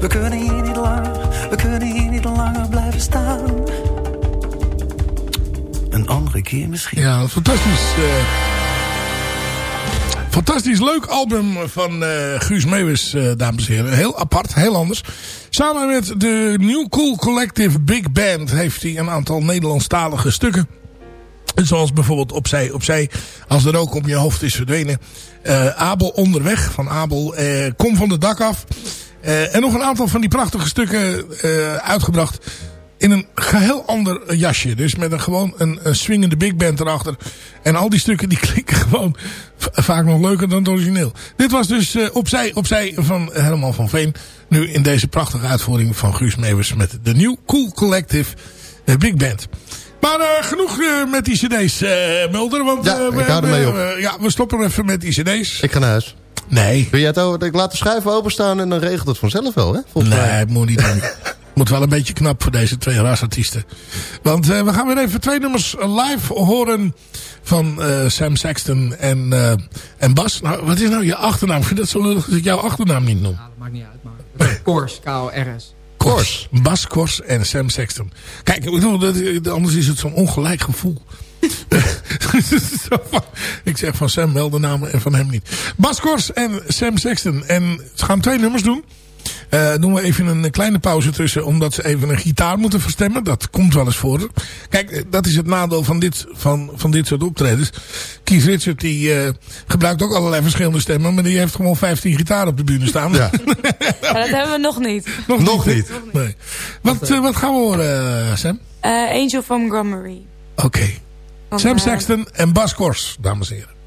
We kunnen hier niet langer, we kunnen hier niet langer blijven staan. Een andere keer misschien. Ja, fantastisch. eh, fantastisch leuk album van eh, Guus Meeuwis, eh, dames en heren. Heel apart, heel anders. Samen met de New Cool Collective Big Band heeft hij een aantal Nederlandstalige stukken. Zoals bijvoorbeeld Opzij, Opzij, als er ook op je hoofd is verdwenen. Eh, Abel onderweg, van Abel, Kom van de dak af. Eh, en nog een aantal van die prachtige stukken eh, uitgebracht in een geheel ander jasje. Dus met een gewoon een, een swingende big band erachter. En al die stukken die klinken gewoon vaak nog leuker dan het origineel. Dit was dus eh, opzij, opzij van Herman van Veen. Nu in deze prachtige uitvoering van Guus Meeuwis met de New Cool Collective Big Band. Maar genoeg met die cd's, eh, Mulder. Want Ja, we, ik hou ermee op. ja, we stoppen even met die cd's. Ik ga naar huis. Nee. Wil jij het over? Ik laat de schuif openstaan en dan regelt het vanzelf wel, hè? Volgens Nee, mij. het moet niet doen. Moet wel een beetje knap voor deze twee rasartiesten. Want eh, we gaan weer even twee nummers live horen van eh, Sam Sexton en, eh, en Bas. Nou, wat is nou je achternaam? Ik vind dat zo lullig als ik jouw achternaam niet noem. Maakt niet uit, maar... Kors, K-O-R-S. Kors. Bas Kors en Sam Sexton. Kijk, ik bedoel, dat, anders is het zo'n ongelijk gevoel. Ik zeg van Sam wel de namen en van hem niet. Bas Kors en Sam Sexton. En ze gaan twee nummers doen. Eh doen we even een kleine pauze tussen. Omdat ze even een gitaar moeten verstemmen. Dat komt wel eens voor. Kijk, eh, dat is het nadeel van dit, van, van dit soort optredens. Keith Richard die eh, gebruikt ook allerlei verschillende stemmen. Maar die heeft gewoon 15 gitaren op de bühne staan. Ja. Maar dat hebben we nog niet. Nog, Nog niet. Nee. Wat, wat gaan we horen, eh, Sam? Eh, Angel van Montgomery. Oké. Sam Sexton en Bas Kors, dames en heren.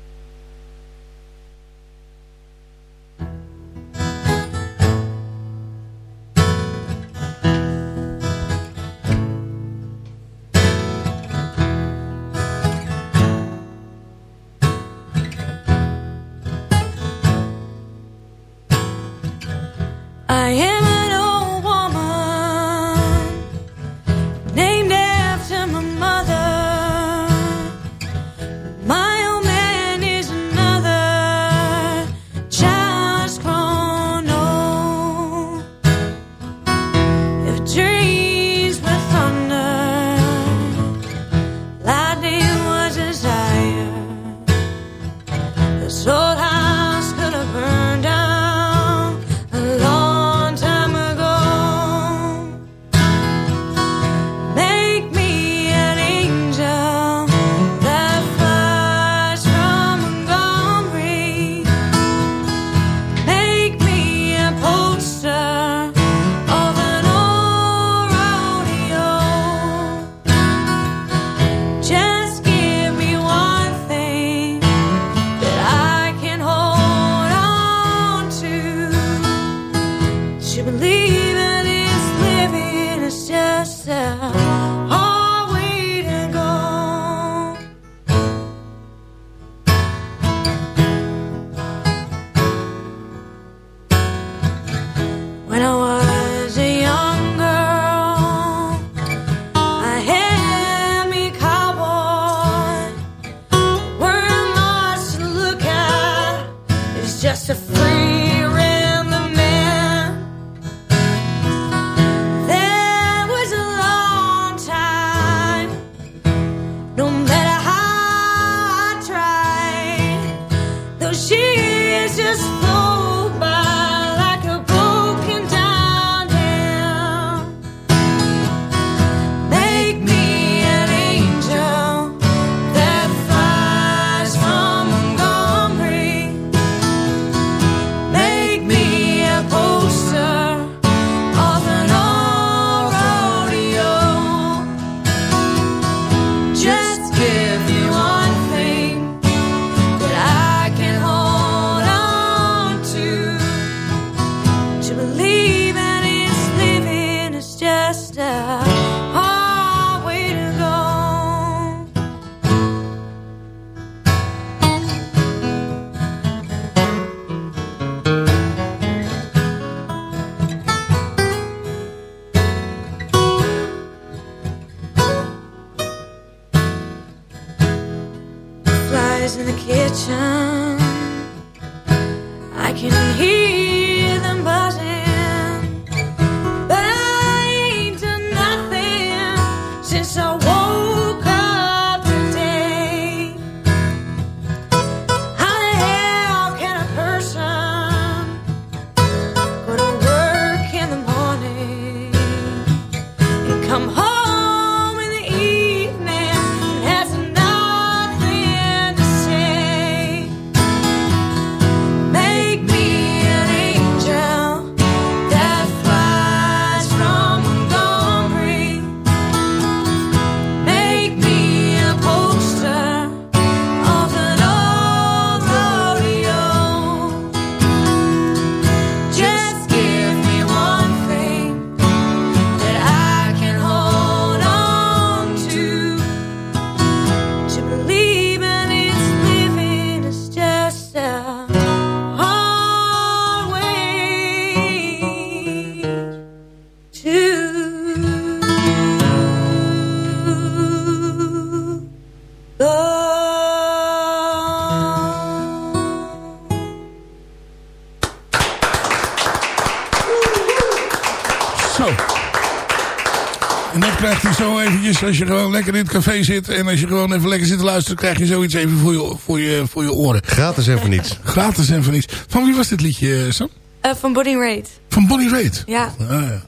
Dat krijgt hij zo eventjes als je gewoon lekker in het café zit. En als je gewoon even lekker zit te luisteren, krijg je zoiets even voor je, voor je, voor je oren. Gratis en voor niets. Gratis en voor niets. Van wie was dit liedje, Sam? Eh, van Bonnie Raitt. Van Bonnie Raitt. Ja. Ah, ja.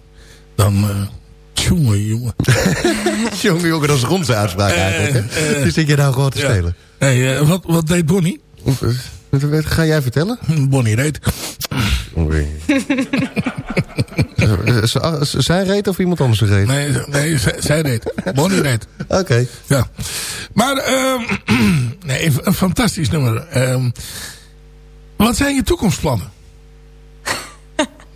Dan, eh jongen, jongen. jongen, jongen, dat is rond zijn uitspraak eigenlijk. Hè? eh, dus zit je nou gewoon te ja. spelen. Hey, eh, wat, wat deed Bonnie? Ga jij vertellen? Bonnie Raitt. Zij reed of iemand anders reed? Nee, nee zij, reed. Bonnie reed. Oké. Ja. Maar, ehm nee, een, fantastisch nummer. Ehm, wat zijn je toekomstplannen?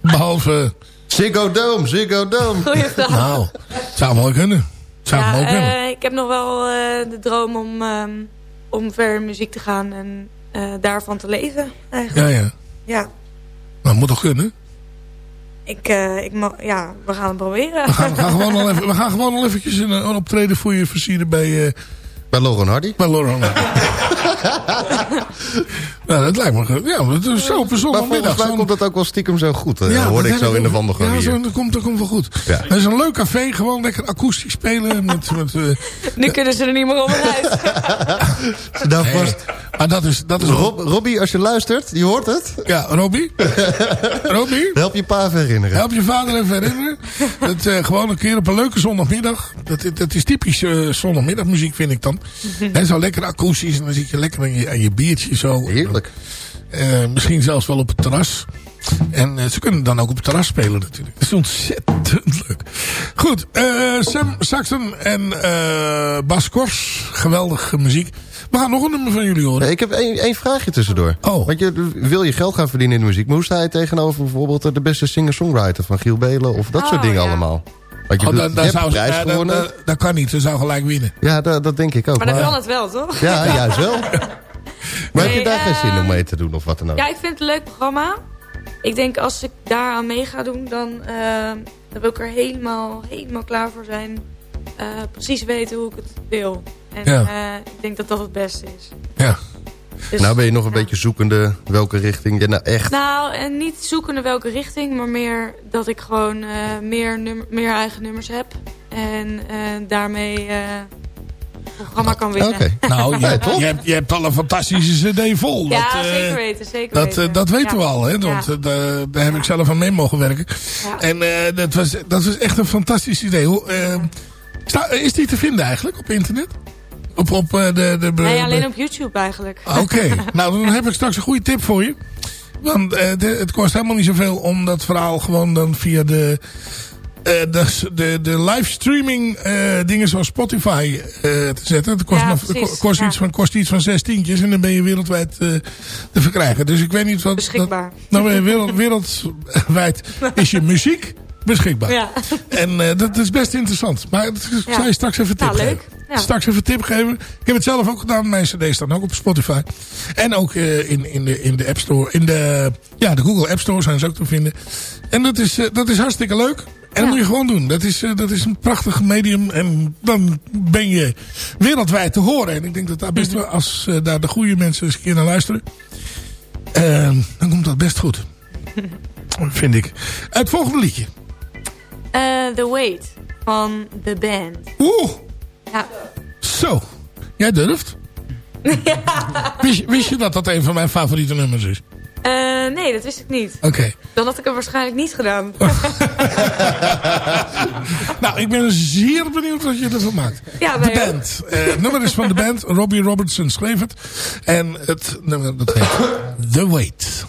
Behalve... Ziggo Dome, Ziggo Dome. Goeie vraag. Nou, het zou wel kunnen. Het zou Ja, wel kunnen. eh, ik heb nog wel eh, de droom om, ehm, om ver in muziek te gaan en eh, daarvan te leven. Eigenlijk. Ja, ja. Ja, Dat moet toch kunnen? Ik, eh, ik ja, we gaan het proberen. We gaan, we gaan gewoon al even, we gaan gewoon al eventjes een, een optreden voor je versieren bij... eh bij Lauren Hardy? Bij Lauren Hardy. Nou, dat lijkt me... goed. Ja, maar het is zo op een Maar zondagmiddag. mij zo'n- komt dat ook wel stiekem zo goed. Ja, dat hoorde ik zo in de wandelgang Ja, zo, dat, komt, dat komt wel goed. Ja. Het is een leuk café, gewoon lekker akoestisch spelen. Met, met, eh, nu kunnen ze er niet meer onderuit. Nou, nee, vast. maar dat is... Dat is Rob, Robbie, als je luistert, je hoort het. Ja, Robbie? Robbie? Help je pa even herinneren. Help je vader even herinneren. Dat, eh, gewoon een keer op een leuke zondagmiddag. Dat, dat is typisch eh, zondagmiddagmuziek, vind ik dan. He, zo lekker akoestisch. En dan zit je lekker aan je, aan je biertje zo. Heerlijk. Eh, misschien zelfs wel op het terras. En eh, ze kunnen dan ook op het terras spelen natuurlijk. Dat is ontzettend leuk. Goed, eh, Sam Saxon en eh Bas Kors. Geweldige muziek. We gaan nog een nummer van jullie horen. Nee, ik heb één, één vraagje tussendoor. Oh. Want je wil je geld gaan verdienen in de muziek. Maar hoe sta je tegenover bijvoorbeeld de beste singer-songwriter van Giel Belen of dat Oh, soort dingen ja. allemaal? Want je, Oh, dat, hebt zou, prijs eh, dat, gewonnen. dat, dat kan niet, ze zou gelijk winnen. ja, dat, dat denk ik ook. Maar dan kan het wel, toch? Ja, juist wel. Maar heb je daar geen zin om ehm, mee te doen of wat dan ook? Ja, ik vind het een leuk programma. Ik denk als ik daaraan mee ga doen, dan, eh, dan wil ik er helemaal, helemaal klaar voor zijn. Eh, precies weten hoe ik het wil. En Ja. eh, ik denk dat dat het beste is. Ja. Dus- nou ben je nog een beetje zoekende welke richting je nou echt... Nou, en niet zoeken naar welke richting, maar meer dat ik gewoon eh, meer, nummer, meer eigen nummers heb. En eh, daarmee eh het programma kan winnen. Nou, je, hebt, je, hebt, je hebt al een fantastische cd vol. Ja, dat, eh, zeker weten, zeker Dat, weten. dat weten Ja. we al, hè? Want Ja. daar, daar heb ik zelf aan mee mogen werken. Ja. En eh, dat, was, dat was echt een fantastisch idee. Hoe, is die te vinden eigenlijk op internet? Op, op eh, de... de, Nee, de- alleen op YouTube eigenlijk. Oké, nou dan heb ik straks een goede tip voor je. Want eh, de- het kost helemaal niet zoveel om dat verhaal gewoon dan via de, eh, de, de, de livestreaming eh, dingen zoals Spotify eh, te zetten. Het kost, Ja, maar, precies, kost, ja. iets van, kost iets van zes tientjes en dan ben je wereldwijd eh, te verkrijgen. Dus ik weet niet wat... Beschikbaar. Dat, nou wereld, wereldwijd is je muziek beschikbaar. Ja. En eh, dat is best interessant. Maar dat ja. je straks even tip nou, geven. Ja. Straks even tip geven. Ik heb het zelf ook gedaan. Mijn cd staat ook op Spotify. En ook eh, in, in, de, in de App Store. In de, ja, de Google App Store zijn ze ook te vinden. En dat is, eh, dat is hartstikke leuk. En dat moet je gewoon doen. Dat is, dat is een prachtig medium. En dan ben je wereldwijd te horen. En ik denk dat daar best mhm. wel, als daar de goede mensen eens een keer naar luisteren. dan komt dat best goed. Vind ik. Het volgende liedje. Uh, The Wait van The Band. Oeh! Ja. Zo, jij durft? Wist, je dat dat een van mijn favoriete nummers is? Uh, nee, dat wist ik niet. Oké. Dan had ik het waarschijnlijk niet gedaan. nou, ik ben zeer benieuwd wat je ervan maakt. Ja, de band. Uh, het nummer is van de band. Robbie Robertson schreef het. En het nummer dat heet The Wait.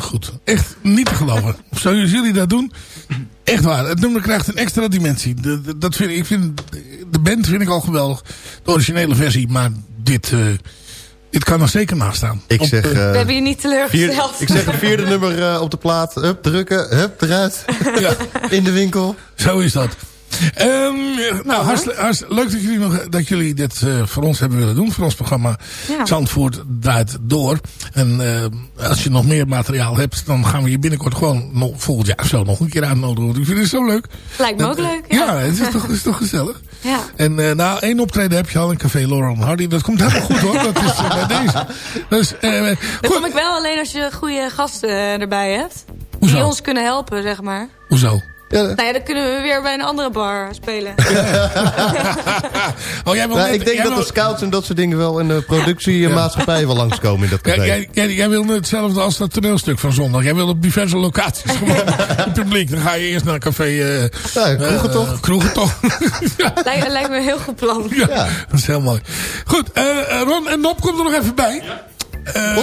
Goed. Echt niet te geloven. Zullen jullie dat doen? Echt waar. Het nummer krijgt een extra dimensie. De, dat vind, ik vind, de band vind ik al geweldig. De originele versie. Maar dit... Eh, dit kan nog zeker naast staan. Ik zeg, eh, eh, we hebben je niet teleurgesteld. Ik zeg een vierde nummer op de plaat. Hup, drukken. Hup, eruit. Ja. In de winkel. Zo is dat. Ehm, nou, hartstikke leuk dat jullie, nog, dat jullie dit eh, voor ons hebben willen doen. Voor ons programma ja. Zandvoort draait door. En eh, als je nog meer materiaal hebt, dan gaan we je binnenkort gewoon nog, volgend jaar zo nog een keer aannodigen. Ik vind het zo leuk. Lijkt me ook eh, leuk. Ja, ja het is toch, toch gezellig. Ja. En na één optreden heb je al een Café Laurent Hardy. Dat komt helemaal goed hoor. Dat is bij deze. Dus, dat kom ik wel alleen als je goede gasten erbij hebt. Die ons kunnen helpen, zeg maar. Hoezo? Nou ja, dan kunnen we weer bij een andere bar spelen. Oh, jij wil Nou, net- ik denk jij dat wil- de scouts en dat soort dingen wel in de productiemaatschappij wel langskomen in dat Ja, café. jij, jij, jij wil hetzelfde als dat toneelstuk van zondag. Jij wil op diverse locaties gewoon het publiek. Dan ga je eerst naar een café... eh Ja, kroegen eh, toch? Kroegen toch. Lijkt, lijkt me een heel goed plan. ja, dat is heel mooi. Goed, eh, eh, Ron en Nop, kom er nog even bij. Eh,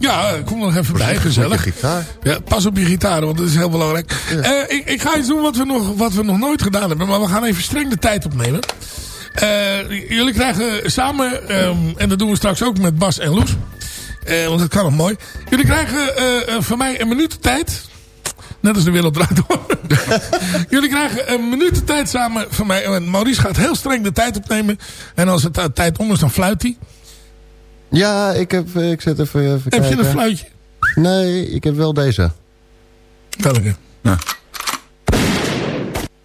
Ja, kom er nog even bij, gezellig. gitaar. Ja, pas op je gitaar, want dat is heel belangrijk. Eh, ik, ik ga iets doen wat we, nog, wat we nog nooit gedaan hebben, maar we gaan even streng de tijd opnemen. Eh, jullie krijgen samen, ehm, en dat doen we straks ook met Bas en Loes, eh, want dat kan nog mooi. Jullie krijgen van mij een minuut tijd. Net als de wereld draait door. Jullie krijgen een minuut de tijd samen van mij. En Maurice gaat heel streng de tijd opnemen. En als het tijd om is, dan fluit hij. Ja, ik, heb, eh, ik zet even, even Heb kijken. je een fluitje? Nee, ik heb wel deze. Welke? Ja.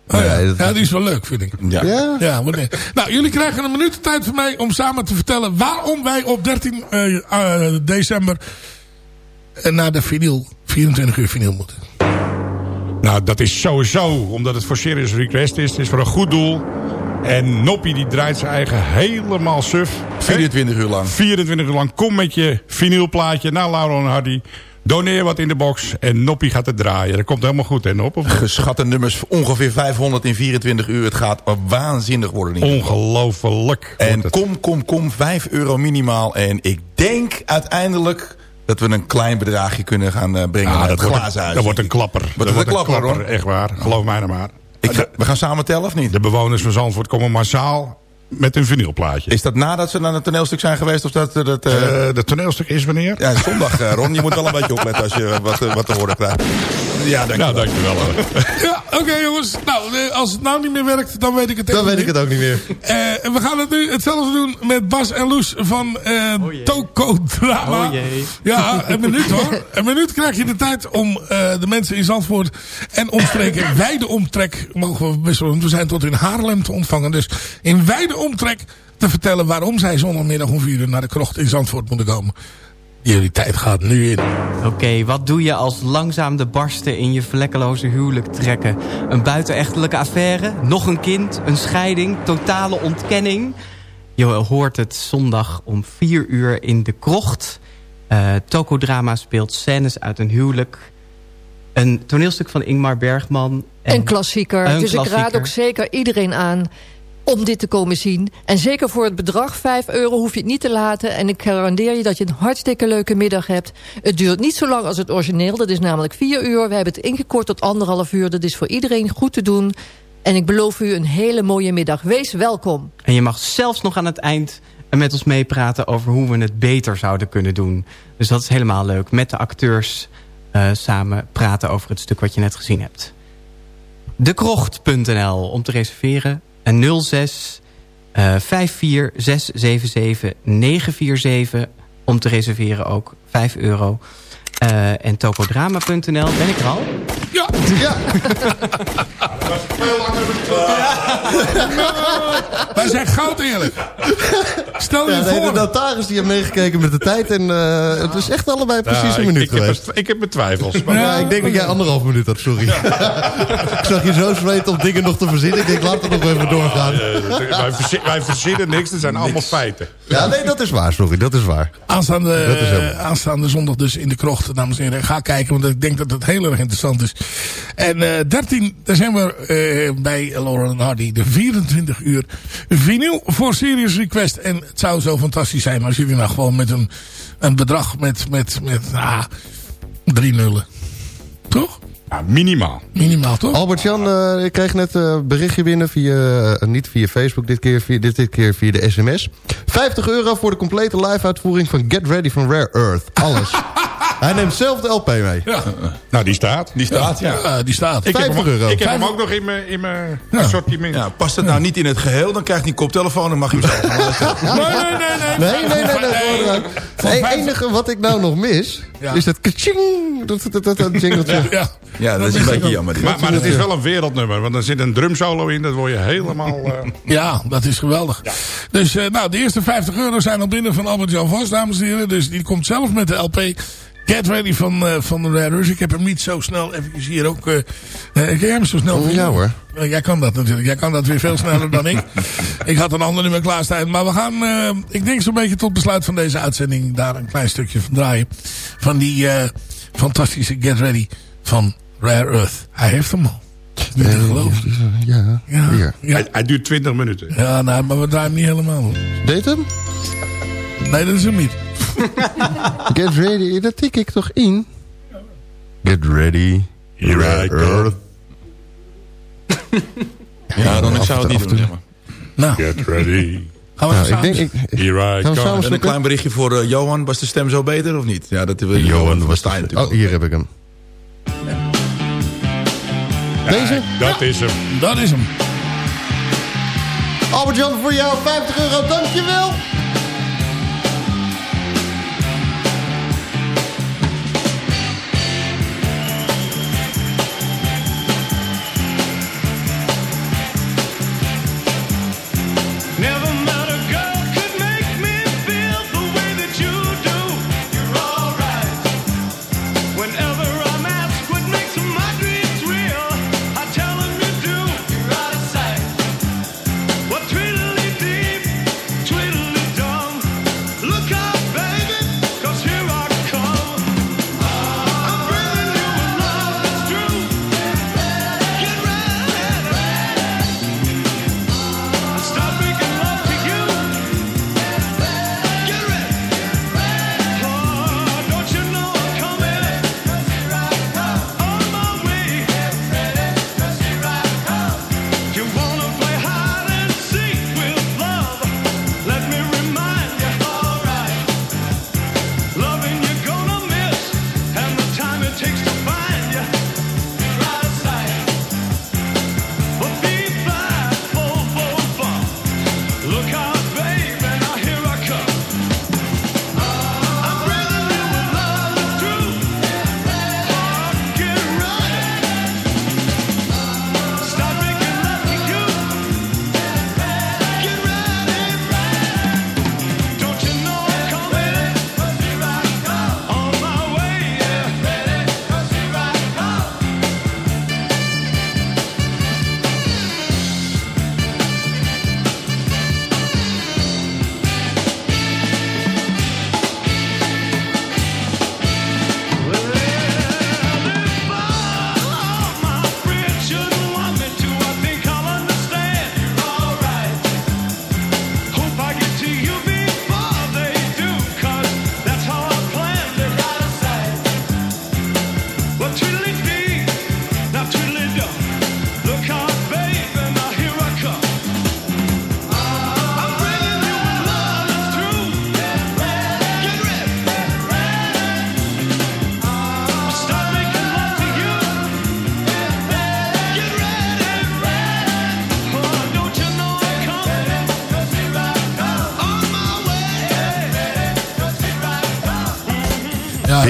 Oh ja, die is wel leuk, vind ik. Ja. Ja? Ja, maar nee. Nou, jullie krijgen een minuut de tijd van mij om samen te vertellen waarom wij op 13 eh, eh, december eh, naar de vinyl, 24 uur vinyl moeten. Nou, dat is sowieso omdat het voor Serious Request is. Het is voor een goed doel. En Noppie die draait zijn eigen helemaal suf. 24 uur lang. 24 uur lang. Kom met je vinylplaatje naar Laura en Hardy. Doneer wat in de box. En Noppie gaat het draaien. Dat komt helemaal goed, hè Nop? Of? Geschatte nummers, ongeveer 500 in 24 uur. Het gaat waanzinnig worden. Ongelooflijk. En kom, kom, kom, 5 euro minimaal. En ik denk uiteindelijk dat we een klein bedragje kunnen gaan eh, brengen Ah, naar dat, het wordt glazen dat wordt een klapper. Dat wordt een klapper, hoor. Echt waar. Geloof mij nou maar. Ik ga- we gaan samen tellen of niet? De bewoners van Zandvoort komen massaal met een vinylplaatje. Is dat nadat ze naar het toneelstuk zijn geweest? Of dat, dat, eh, Eh, de toneelstuk is wanneer? ja, zondag, eh, Ron. Je moet wel een beetje opletten als je wat, wat te horen krijgt. Ja, dank Nou, dankjewel. hoor. Ja, oké jongens. Nou, als het nou niet meer werkt, dan weet ik het Dan weet ik het ook niet meer. Eh, we gaan het nu hetzelfde doen met Bas en Loes van eh Toko Drama. Oh jee. Ja, een minuut hoor. Een minuut krijg je de tijd om eh, de mensen in Zandvoort en omstreken, wijde omtrek, mogen we best wel, want we zijn tot in Haarlem te ontvangen. Dus in wijde omtrek te vertellen waarom zij zondagmiddag om vier uur naar de krocht in Zandvoort moeten komen. Jullie tijd gaat nu in. Oké, wat doe je als langzaam de barsten in je vlekkeloze huwelijk trekken? Een buitenechtelijke affaire? Nog een kind? Een scheiding? Totale ontkenning? Je hoort het zondag om 4 uur in de krocht. Eh Tokodrama speelt scènes uit een huwelijk. Een toneelstuk van Ingmar Bergman. Een klassieker. Een dus ik raad ook zeker iedereen aan om dit te komen zien. En zeker voor het bedrag 5 euro hoef je het niet te laten. En ik garandeer je dat je een hartstikke leuke middag hebt. Het duurt niet zo lang als het origineel. Dat is namelijk 4 uur. We hebben het ingekort tot anderhalf uur. Dat is voor iedereen goed te doen. En ik beloof u een hele mooie middag. Wees welkom. En je mag zelfs nog aan het eind met ons meepraten over hoe we het beter zouden kunnen doen. Dus dat is helemaal leuk. Met de acteurs eh, samen praten over het stuk wat je net gezien hebt. Dekrocht.nl om te reserveren. En 06 eh 54 677 947 om te reserveren ook 5 euro. Eh, en tokodrama.nl, ben ik er al? Ja. Ja. Wij zijn goud eerlijk. Stel je Ja, nee, de voor. notaris die heeft meegekeken met de tijd. En eh, het is echt allebei precies een ik- minuut ik, heb geweest. mijn- ik heb mijn twijfels. Maar ja, ik denk dat jij anderhalf minuut had, sorry. ik zag je zo zweten om dingen nog te verzinnen. Ik denk, laat het nog even doorgaan. Wij, verzi- wij verzinnen niks, er zijn allemaal feiten. Ja, nee, dat is waar, sorry, dat is waar. Aanstaande, Dat is aanstaande zondag dus in de krocht, dames en heren. Ga kijken, want ik denk dat het heel erg interessant is. En eh 13 december eh, bij Lauren Hardy, de 24 uur vinyl voor Serious Request. En het zou zo fantastisch zijn als jullie nou gewoon met een, een bedrag met, met, met ah, drie nullen. Toch? Ja, minimaal. Minimaal, toch? Albert-Jan, eh, ik kreeg net een berichtje binnen, via, niet via Facebook, dit keer via, dit, dit keer via de sms. 50 euro voor de complete live-uitvoering van Get Ready van Rare Earth. Alles. Hij neemt zelf de LP mee. Ja. Nou, die staat. Die staat, ja. Ja, die staat. Ik heb, 50 hem, euro. ik heb hem 50 ook nog in mijn, in mijn assortiment. Ja, past het nou niet in het geheel, dan krijgt hij een koptelefoon en mag hij hem zelf. Nee, nee, nee, nee. Nee, nee, nee. nee, nee, nee. Het enige wat ik nou nog mis, Ja. is dat kaching. Dat, dat, dat, dat. Ja. Ja, dat is een beetje jammer. Maar, maar het is wel een wereldnummer, want er zit een drumsolo in. Dat word je helemaal... eh, Ja, dat is geweldig. Dus eh, nou, de eerste 50 euro zijn al binnen van Albert-Jan Vos, dames en heren. Dus die komt zelf met de LP Get Ready van, eh van de Rare Rush. Ik heb hem niet zo snel, even hier ook... eh eh, kan jij hem zo snel vinden? Ja hoor. Jij kan dat natuurlijk. Jij kan dat weer veel sneller dan ik. Ik had een ander nummer klaarstaan. Maar we gaan, eh, ik denk zo'n beetje tot besluit van deze uitzending... daar een klein stukje van draaien. Van die eh, fantastische Get Ready van Rare Earth. Hij heeft hem al. Niet te geloven. Ja, Ja. Ja. hij, hij duurt 20 minuten. Ja, nou, maar we draaien hem niet helemaal. Deed hem? Nee, dat is hem niet. Get ready, dat tik ik toch in? Get ready. Here I go. Ja, dan ik zou het niet doen. zeg maar. Nou, Get ready. gaan we Nou, samen- ik denk, ik, Here I Gaan we go. samen En een klein berichtje voor eh, Johan. Was de stem zo beter of niet? Ja, dat wil Johan was Stijn natuurlijk. oh, hier heb ik hem. Deze? Dat is hem. Dat is hem. Albert-Jan, voor jou 50 euro, dankjewel.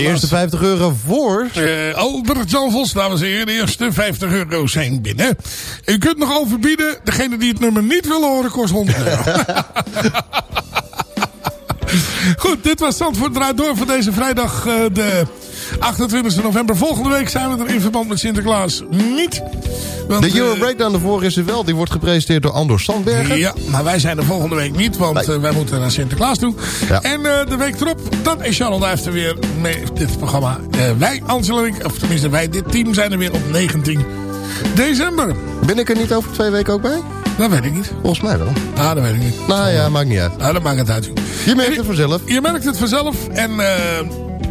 De eerste 50 euro voor... Eh, Albert Jan Vos, dames en heren. De eerste 50 euro zijn binnen. U kunt nog overbieden. Degene die het nummer niet wil horen, kost 100 euro. Goed, dit was Zandvoort draait door voor deze vrijdag eh, de 28 november. Volgende week zijn we er in verband met Sinterklaas niet. Want, De Euro eh, Breakdown ervoor is er wel. Die wordt gepresenteerd door Andor Sandbergen. Ja, maar wij zijn er volgende week niet, want eh, wij moeten naar Sinterklaas toe. Ja. En eh, de week erop, dan is Charles Duif er weer mee dit programma. Wij, Angela en ik, of tenminste wij, dit team zijn er weer op 19 december. Ben ik er niet over twee weken ook bij? Dat weet ik niet. Volgens mij wel. Ah, dat weet ik niet. Nou ja, maakt niet uit. Nou, dat maakt het uit. Je merkt het vanzelf. Je merkt het vanzelf. En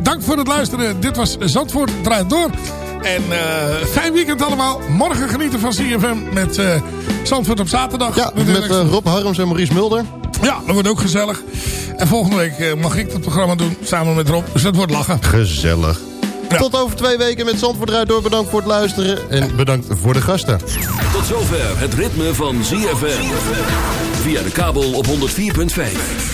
dank voor het luisteren. Dit was Zandvoort draait door. En eh, fijn weekend allemaal. Morgen genieten van CFM met eh, Zandvoort op zaterdag. Ja, met eh, Rob Harms en Maurice Mulder. Ja, dat wordt ook gezellig. En volgende week eh, mag ik dat programma doen samen met Rob. Dus dat wordt lachen. Gezellig. Tot over twee weken met Zandvoort eruit door. Bedankt voor het luisteren en bedankt voor de gasten. Tot zover het ritme van ZFM. Via de kabel op 104.5.